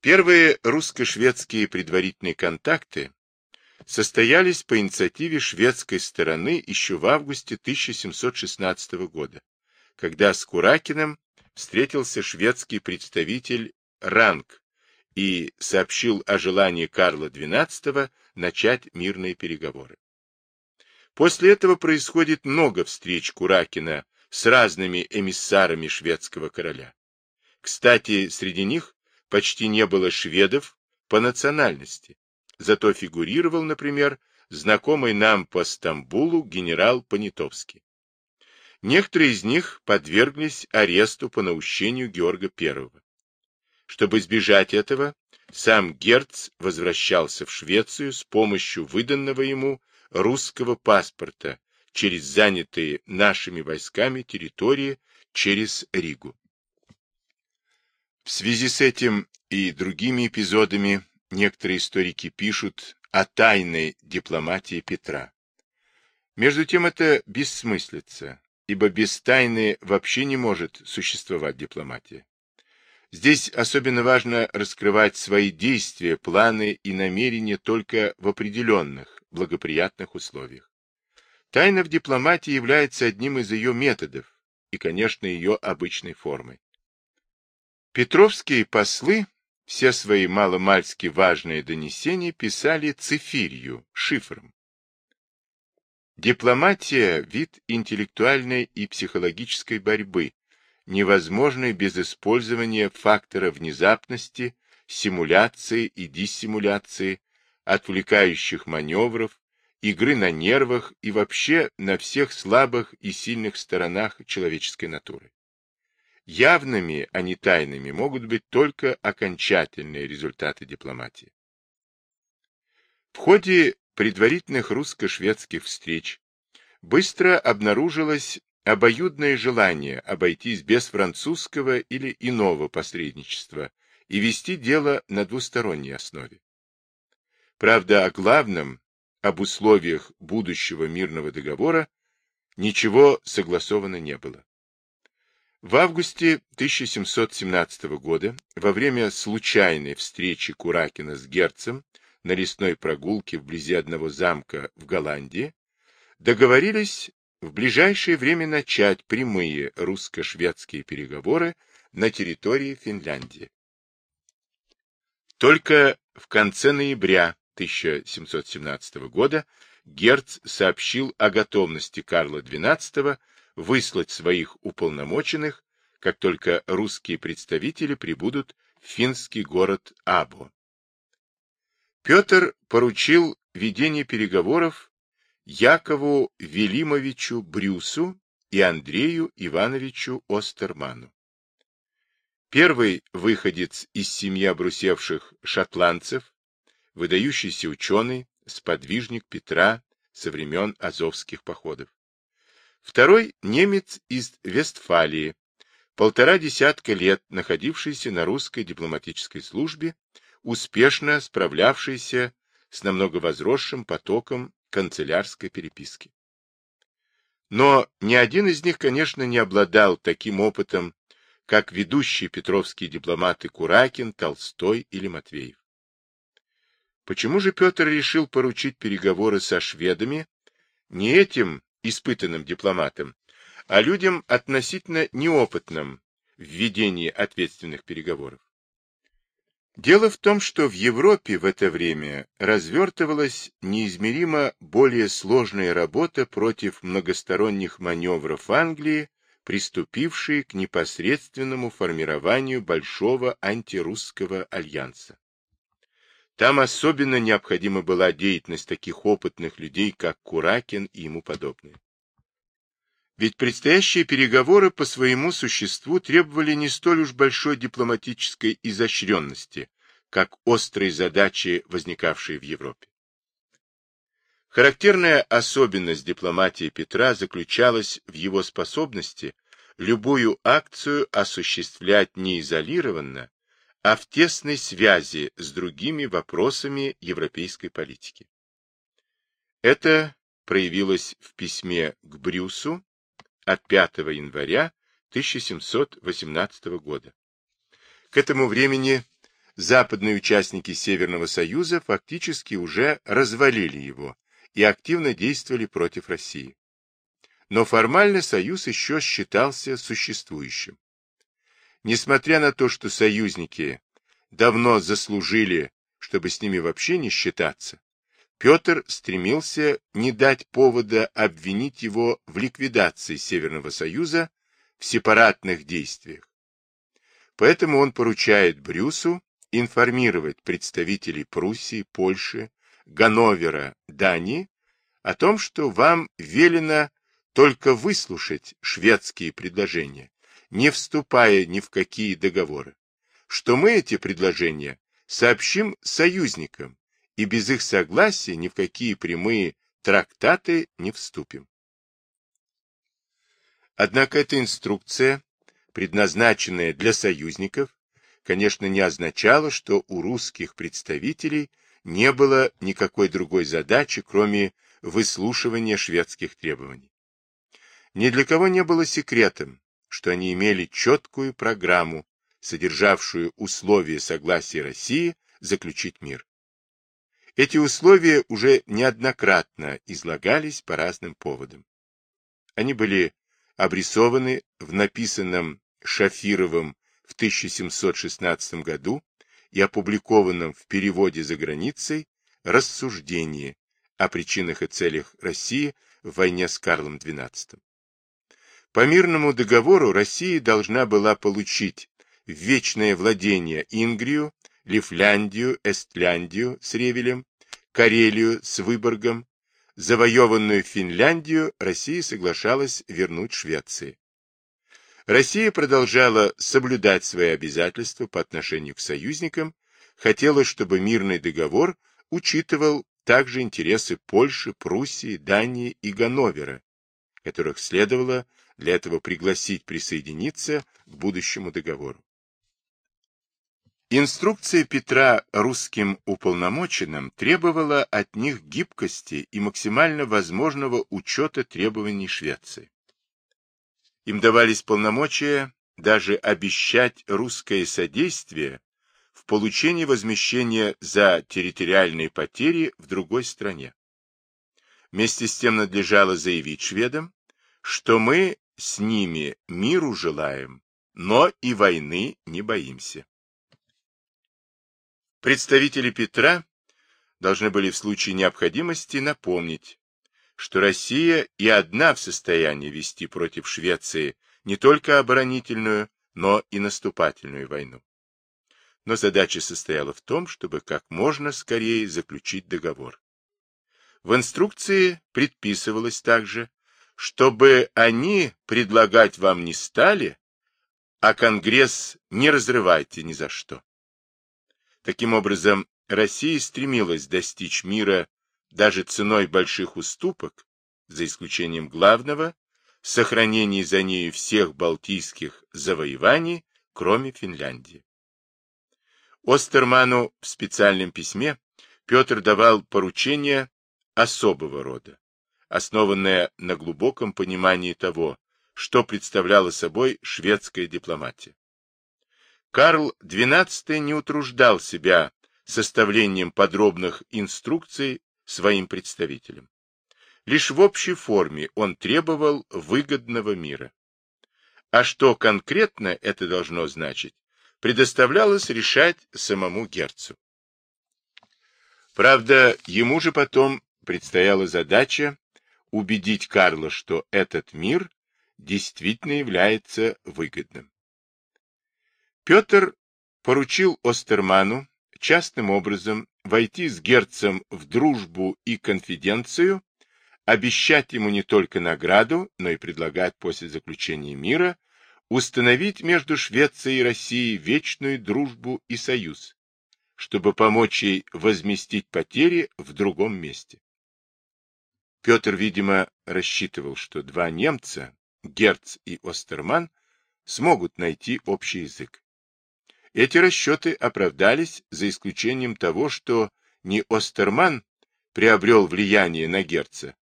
Первые русско-шведские предварительные контакты состоялись по инициативе шведской стороны еще в августе 1716 года, когда с Куракиным встретился шведский представитель Ранг и сообщил о желании Карла XII начать мирные переговоры. После этого происходит много встреч Куракина с разными эмиссарами шведского короля. Кстати, среди них почти не было шведов по национальности, зато фигурировал, например, знакомый нам по Стамбулу генерал Понятовский. Некоторые из них подверглись аресту по наущению Георга I. Чтобы избежать этого, сам Герц возвращался в Швецию с помощью выданного ему русского паспорта через занятые нашими войсками территории через Ригу. В связи с этим и другими эпизодами некоторые историки пишут о тайной дипломатии Петра. Между тем это бессмыслица, ибо без тайны вообще не может существовать дипломатия. Здесь особенно важно раскрывать свои действия, планы и намерения только в определенных, благоприятных условиях. Тайна в дипломатии является одним из ее методов и, конечно, ее обычной формой. Петровские послы все свои маломальски важные донесения писали цифирью, шифром. Дипломатия – вид интеллектуальной и психологической борьбы, невозможной без использования фактора внезапности, симуляции и диссимуляции, отвлекающих маневров, игры на нервах и вообще на всех слабых и сильных сторонах человеческой натуры. Явными, а не тайными, могут быть только окончательные результаты дипломатии. В ходе предварительных русско-шведских встреч быстро обнаружилось обоюдное желание обойтись без французского или иного посредничества и вести дело на двусторонней основе. Правда, о главном, об условиях будущего мирного договора, ничего согласовано не было. В августе 1717 года, во время случайной встречи Куракина с Герцем на лесной прогулке вблизи одного замка в Голландии, договорились в ближайшее время начать прямые русско-шведские переговоры на территории Финляндии. Только в конце ноября 1717 года Герц сообщил о готовности Карла XII выслать своих уполномоченных, как только русские представители прибудут в финский город Або. Петр поручил ведение переговоров Якову Велимовичу Брюсу и Андрею Ивановичу Остерману. Первый выходец из семьи обрусевших шотландцев, выдающийся ученый, сподвижник Петра со времен Азовских походов. Второй – немец из Вестфалии, полтора десятка лет находившийся на русской дипломатической службе, успешно справлявшийся с намного возросшим потоком канцелярской переписки. Но ни один из них, конечно, не обладал таким опытом, как ведущие петровские дипломаты Куракин, Толстой или Матвеев. Почему же Петр решил поручить переговоры со шведами не этим испытанным дипломатам, а людям относительно неопытным в ведении ответственных переговоров. Дело в том, что в Европе в это время развертывалась неизмеримо более сложная работа против многосторонних маневров Англии, приступившей к непосредственному формированию большого антирусского альянса. Там особенно необходима была деятельность таких опытных людей, как Куракин и ему подобные. Ведь предстоящие переговоры по своему существу требовали не столь уж большой дипломатической изощренности, как острые задачи, возникавшие в Европе. Характерная особенность дипломатии Петра заключалась в его способности любую акцию осуществлять не изолированно, а в тесной связи с другими вопросами европейской политики. Это проявилось в письме к Брюсу от 5 января 1718 года. К этому времени западные участники Северного Союза фактически уже развалили его и активно действовали против России. Но формально Союз еще считался существующим. Несмотря на то, что союзники давно заслужили, чтобы с ними вообще не считаться, Петр стремился не дать повода обвинить его в ликвидации Северного Союза в сепаратных действиях. Поэтому он поручает Брюсу информировать представителей Пруссии, Польши, Ганновера, Дании о том, что вам велено только выслушать шведские предложения, не вступая ни в какие договоры, что мы эти предложения сообщим союзникам и без их согласия ни в какие прямые трактаты не вступим. Однако эта инструкция, предназначенная для союзников, конечно, не означало, что у русских представителей не было никакой другой задачи, кроме выслушивания шведских требований. Ни для кого не было секретом, что они имели четкую программу, содержавшую условия согласия России заключить мир. Эти условия уже неоднократно излагались по разным поводам. Они были обрисованы в написанном Шафировым в 1716 году и опубликованном в переводе за границей рассуждении о причинах и целях России в войне с Карлом XII. По мирному договору Россия должна была получить вечное владение Ингрию, Лифляндию, Эстляндию с Ревелем, Карелию с Выборгом, завоеванную Финляндию Россия соглашалась вернуть Швеции. Россия продолжала соблюдать свои обязательства по отношению к союзникам, хотела, чтобы мирный договор учитывал также интересы Польши, Пруссии, Дании и Ганновера, которых следовало для этого пригласить присоединиться к будущему договору. Инструкция Петра русским уполномоченным требовала от них гибкости и максимально возможного учета требований Швеции. Им давались полномочия даже обещать русское содействие в получении возмещения за территориальные потери в другой стране. Вместе с тем надлежало заявить шведам, что мы с ними миру желаем, но и войны не боимся. Представители Петра должны были в случае необходимости напомнить, что Россия и одна в состоянии вести против Швеции не только оборонительную, но и наступательную войну. Но задача состояла в том, чтобы как можно скорее заключить договор. В инструкции предписывалось также, чтобы они предлагать вам не стали, а Конгресс не разрывайте ни за что. Таким образом, Россия стремилась достичь мира даже ценой больших уступок, за исключением главного, сохранения за нею всех балтийских завоеваний, кроме Финляндии. Остерману в специальном письме Петр давал поручения особого рода, основанное на глубоком понимании того, что представляла собой шведская дипломатия. Карл XII не утруждал себя составлением подробных инструкций своим представителям. Лишь в общей форме он требовал выгодного мира. А что конкретно это должно значить, предоставлялось решать самому герцу. Правда, ему же потом предстояла задача убедить Карла, что этот мир действительно является выгодным. Петр поручил Остерману частным образом войти с герцем в дружбу и конфиденцию, обещать ему не только награду, но и предлагать после заключения мира установить между Швецией и Россией вечную дружбу и союз, чтобы помочь ей возместить потери в другом месте. Петр, видимо, рассчитывал, что два немца, Герц и Остерман, смогут найти общий язык. Эти расчеты оправдались за исключением того, что не Остерман приобрел влияние на Герца,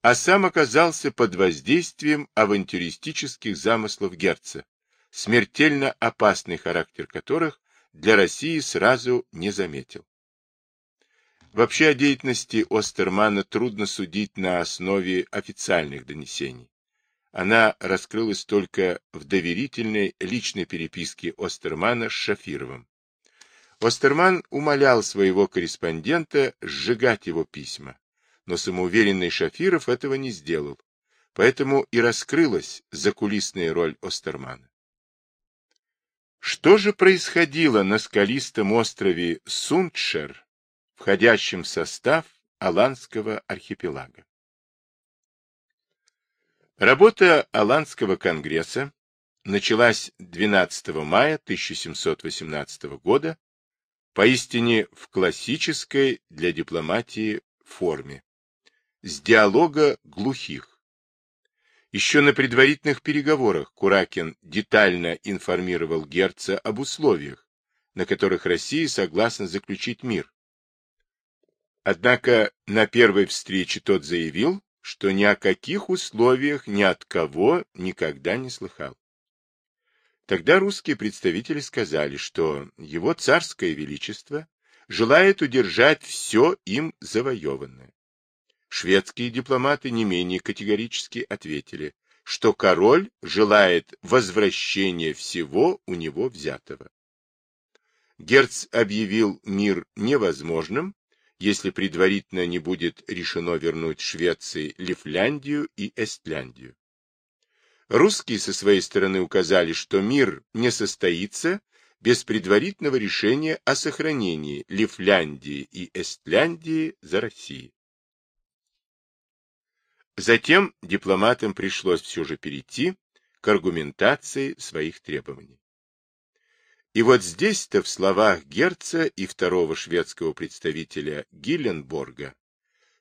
а сам оказался под воздействием авантюристических замыслов Герца, смертельно опасный характер которых для России сразу не заметил. Вообще о деятельности Остермана трудно судить на основе официальных донесений. Она раскрылась только в доверительной личной переписке Остермана с Шафировым. Остерман умолял своего корреспондента сжигать его письма, но самоуверенный Шафиров этого не сделал, поэтому и раскрылась закулисная роль Остермана. Что же происходило на скалистом острове Сундшер входящим в состав Аланского архипелага. Работа Аланского конгресса началась 12 мая 1718 года поистине в классической для дипломатии форме, с диалога глухих. Еще на предварительных переговорах Куракин детально информировал Герца об условиях, на которых Россия согласна заключить мир, Однако на первой встрече тот заявил, что ни о каких условиях ни от кого никогда не слыхал. Тогда русские представители сказали, что его царское величество желает удержать все им завоеванное. Шведские дипломаты не менее категорически ответили, что король желает возвращения всего у него взятого. Герц объявил мир невозможным если предварительно не будет решено вернуть Швеции Лифляндию и Эстляндию. Русские со своей стороны указали, что мир не состоится без предварительного решения о сохранении Лифляндии и Эстляндии за Россией. Затем дипломатам пришлось все же перейти к аргументации своих требований. И вот здесь-то в словах Герца и второго шведского представителя Гилленборга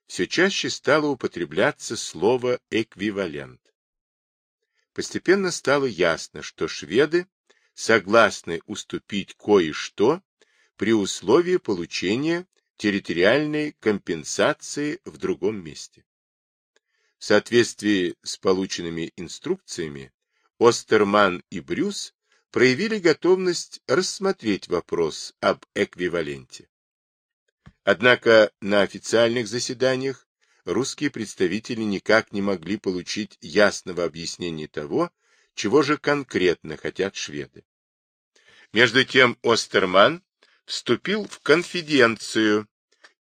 все чаще стало употребляться слово «эквивалент». Постепенно стало ясно, что шведы согласны уступить кое-что при условии получения территориальной компенсации в другом месте. В соответствии с полученными инструкциями Остерман и Брюс проявили готовность рассмотреть вопрос об эквиваленте. Однако на официальных заседаниях русские представители никак не могли получить ясного объяснения того, чего же конкретно хотят шведы. Между тем Остерман вступил в конфиденцию,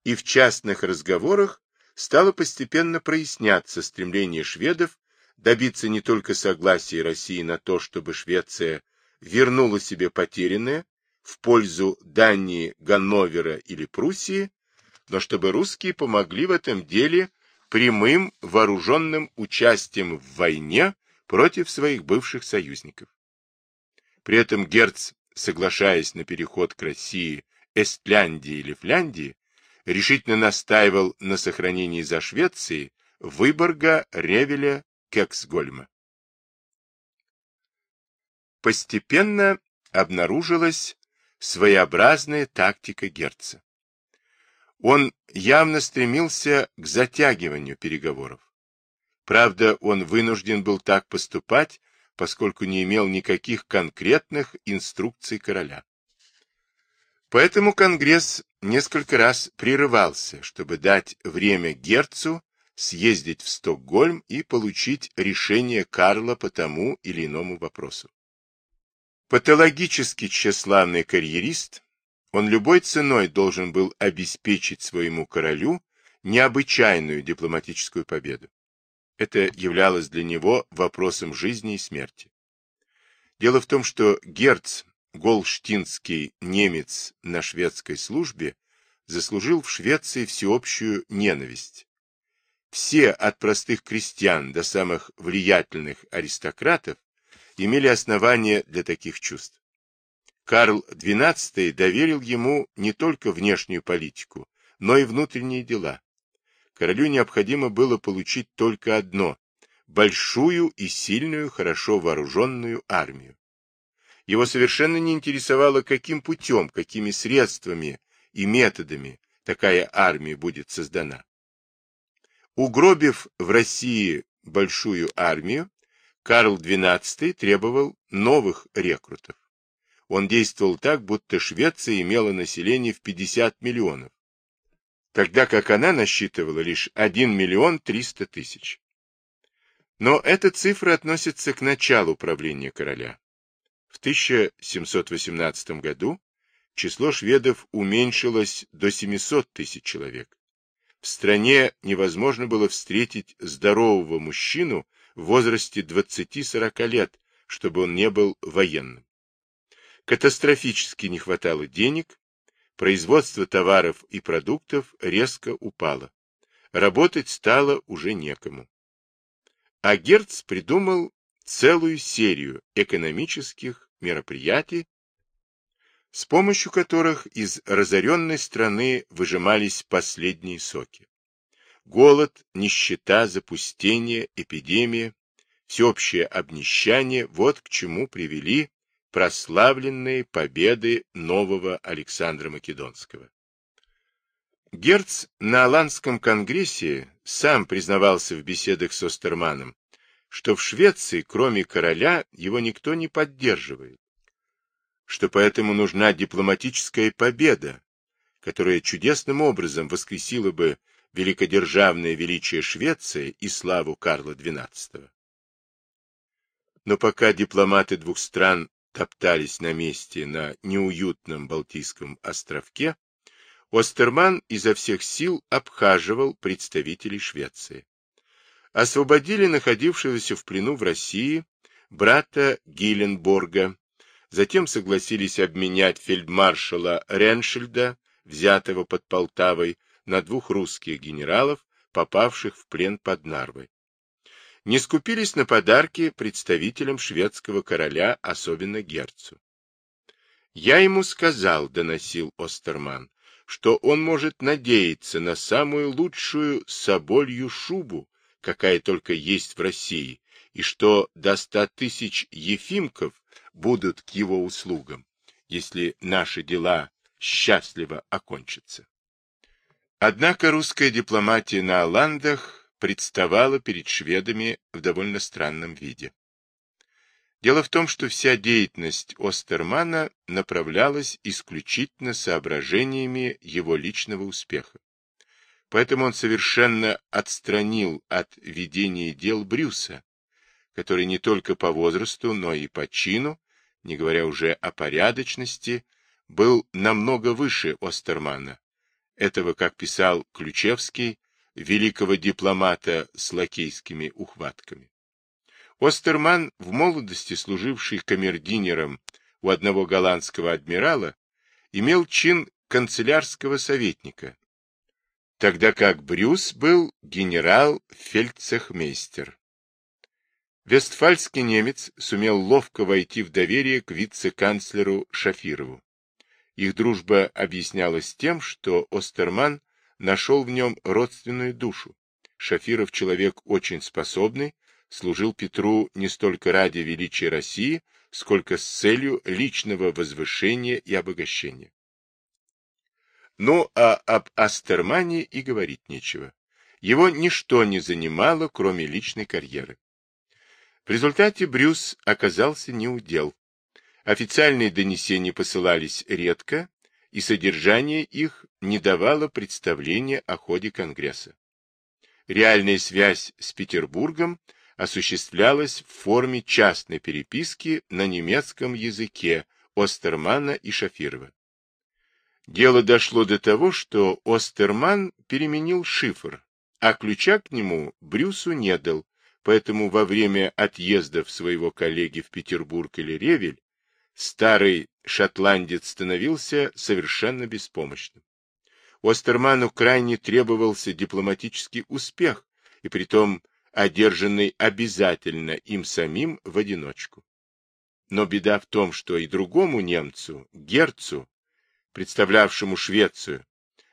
и в частных разговорах стало постепенно проясняться стремление шведов добиться не только согласия России на то, чтобы Швеция вернула себе потерянное в пользу Дании, Ганновера или Пруссии, но чтобы русские помогли в этом деле прямым вооруженным участием в войне против своих бывших союзников. При этом Герц, соглашаясь на переход к России Эстляндии или Фляндии, решительно настаивал на сохранении за Швецией Выборга, Ревеля, Кексгольма постепенно обнаружилась своеобразная тактика Герца. Он явно стремился к затягиванию переговоров. Правда, он вынужден был так поступать, поскольку не имел никаких конкретных инструкций короля. Поэтому Конгресс несколько раз прерывался, чтобы дать время Герцу съездить в Стокгольм и получить решение Карла по тому или иному вопросу. Патологически тщеславный карьерист, он любой ценой должен был обеспечить своему королю необычайную дипломатическую победу. Это являлось для него вопросом жизни и смерти. Дело в том, что Герц, голштинский немец на шведской службе, заслужил в Швеции всеобщую ненависть. Все, от простых крестьян до самых влиятельных аристократов, имели основания для таких чувств. Карл XII доверил ему не только внешнюю политику, но и внутренние дела. Королю необходимо было получить только одно – большую и сильную, хорошо вооруженную армию. Его совершенно не интересовало, каким путем, какими средствами и методами такая армия будет создана. Угробив в России большую армию, Карл XII требовал новых рекрутов. он действовал так, будто Швеция имела население в 50 миллионов, тогда как она насчитывала лишь 1 миллион 300 тысяч. Но эта цифра относится к началу правления короля. В 1718 году число шведов уменьшилось до 700 тысяч человек. В стране невозможно было встретить здорового мужчину в возрасте 20-40 лет, чтобы он не был военным. Катастрофически не хватало денег, производство товаров и продуктов резко упало. Работать стало уже некому. А Герц придумал целую серию экономических мероприятий, с помощью которых из разоренной страны выжимались последние соки. Голод, нищета, запустение, эпидемия, всеобщее обнищание – вот к чему привели прославленные победы нового Александра Македонского. Герц на Аланском конгрессе сам признавался в беседах с Остерманом, что в Швеции, кроме короля, его никто не поддерживает, что поэтому нужна дипломатическая победа, которая чудесным образом воскресила бы великодержавное величие Швеции и славу Карла XII. Но пока дипломаты двух стран топтались на месте на неуютном Балтийском островке, Остерман изо всех сил обхаживал представителей Швеции. Освободили находившегося в плену в России брата Гиленборга, Затем согласились обменять фельдмаршала Реншельда, взятого под Полтавой, на двух русских генералов, попавших в плен под Нарвой. Не скупились на подарки представителям шведского короля, особенно герцу. «Я ему сказал», — доносил Остерман, — «что он может надеяться на самую лучшую соболью шубу, какая только есть в России, и что до ста тысяч ефимков будут к его услугам, если наши дела счастливо окончатся. Однако русская дипломатия на Оландах представала перед шведами в довольно странном виде. Дело в том, что вся деятельность Остермана направлялась исключительно соображениями его личного успеха. Поэтому он совершенно отстранил от ведения дел Брюса, который не только по возрасту, но и по чину не говоря уже о порядочности, был намного выше Остермана, этого, как писал Ключевский, великого дипломата с лакейскими ухватками. Остерман, в молодости служивший камердинером у одного голландского адмирала, имел чин канцелярского советника, тогда как Брюс был генерал-фельдцехмейстер. Вестфальский немец сумел ловко войти в доверие к вице-канцлеру Шафирову. Их дружба объяснялась тем, что Остерман нашел в нем родственную душу. Шафиров человек очень способный, служил Петру не столько ради величия России, сколько с целью личного возвышения и обогащения. Ну, а об Астермане и говорить нечего. Его ничто не занимало, кроме личной карьеры. В результате Брюс оказался неудел. Официальные донесения посылались редко, и содержание их не давало представления о ходе Конгресса. Реальная связь с Петербургом осуществлялась в форме частной переписки на немецком языке Остермана и Шафирова. Дело дошло до того, что Остерман переменил шифр, а ключа к нему Брюсу не дал, Поэтому во время отъездов своего коллеги в Петербург или Ревель старый шотландец становился совершенно беспомощным. Остерману крайне требовался дипломатический успех, и притом одержанный обязательно им самим в одиночку. Но беда в том, что и другому немцу, Герцу, представлявшему Швецию,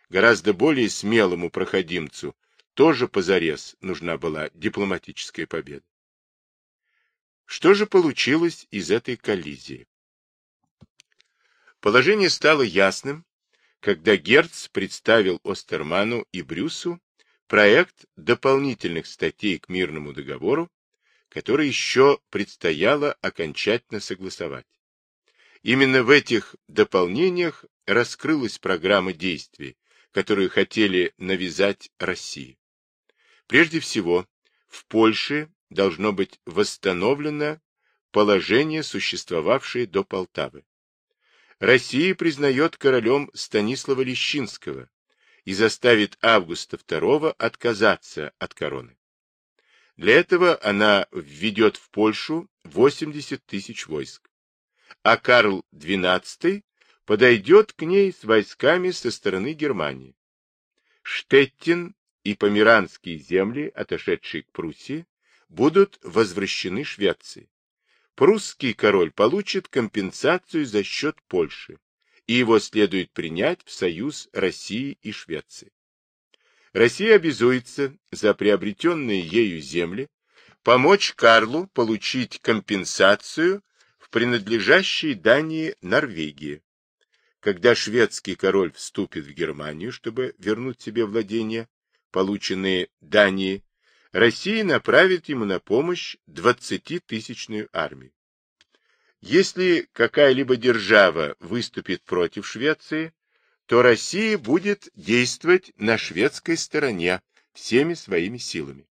гораздо более смелому проходимцу, тоже позарез нужна была дипломатическая победа. Что же получилось из этой коллизии? Положение стало ясным, когда Герц представил Остерману и Брюсу проект дополнительных статей к мирному договору, который еще предстояло окончательно согласовать. Именно в этих дополнениях раскрылась программа действий, которую хотели навязать России. Прежде всего, в Польше должно быть восстановлено положение, существовавшее до Полтавы. Россия признает королем Станислава Лещинского и заставит Августа II отказаться от короны. Для этого она введет в Польшу 80 тысяч войск, а Карл XII подойдет к ней с войсками со стороны Германии. Штеттин и Померанские земли, отошедшие к Пруссии, будут возвращены Швеции. Прусский король получит компенсацию за счет Польши, и его следует принять в союз России и Швеции. Россия обязуется за приобретенные ею земли помочь Карлу получить компенсацию в принадлежащей Дании Норвегии. Когда шведский король вступит в Германию, чтобы вернуть себе владения, полученные Данией, Россия направит ему на помощь 20-тысячную армию. Если какая-либо держава выступит против Швеции, то Россия будет действовать на шведской стороне всеми своими силами.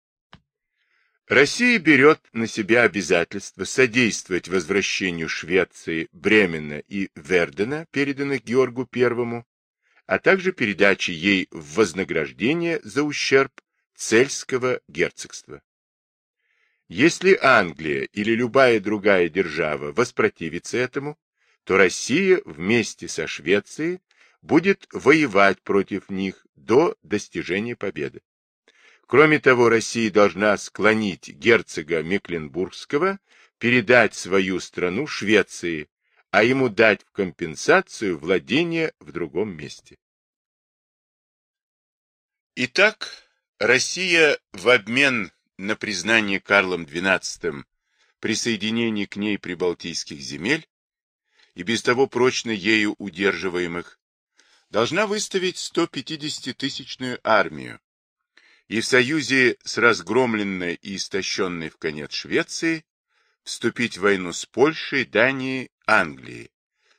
Россия берет на себя обязательство содействовать возвращению Швеции Бремена и Вердена, переданных Георгу I, а также передаче ей в вознаграждение за ущерб Цельского герцогства. Если Англия или любая другая держава воспротивится этому, то Россия вместе со Швецией будет воевать против них до достижения победы. Кроме того, Россия должна склонить герцога Мекленбургского передать свою страну Швеции, а ему дать в компенсацию владение в другом месте. Итак, Россия в обмен на признание Карлом XII присоединения к ней прибалтийских земель и без того прочно ею удерживаемых должна выставить 150-тысячную армию и в союзе с разгромленной и истощенной в конец Швецией вступить в войну с Польшей, Данией, Англией,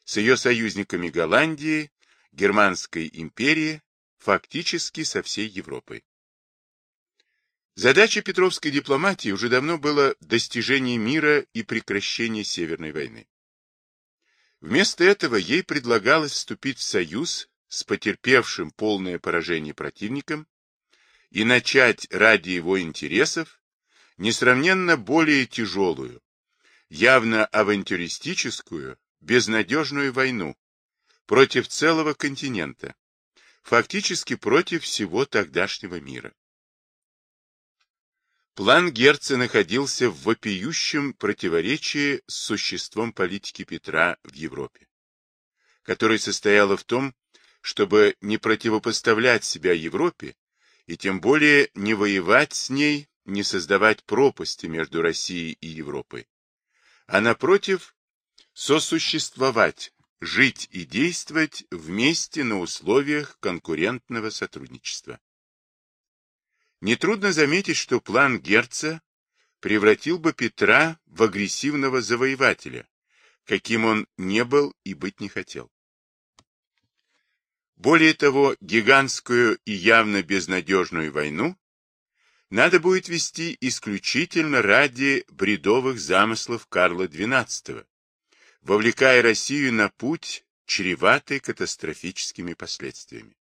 с ее союзниками Голландии, Германской империи, фактически со всей Европой. Задача петровской дипломатии уже давно было достижение мира и прекращение Северной войны. Вместо этого ей предлагалось вступить в союз с потерпевшим полное поражение противником и начать ради его интересов несравненно более тяжелую, явно авантюристическую, безнадежную войну против целого континента, фактически против всего тогдашнего мира. План Герца находился в вопиющем противоречии с существом политики Петра в Европе, которая состояла в том, чтобы не противопоставлять себя Европе и тем более не воевать с ней, не создавать пропасти между Россией и Европой, а напротив сосуществовать, жить и действовать вместе на условиях конкурентного сотрудничества. Нетрудно заметить, что план Герца превратил бы Петра в агрессивного завоевателя, каким он не был и быть не хотел. Более того, гигантскую и явно безнадежную войну надо будет вести исключительно ради бредовых замыслов Карла XII, вовлекая Россию на путь, чреватый катастрофическими последствиями.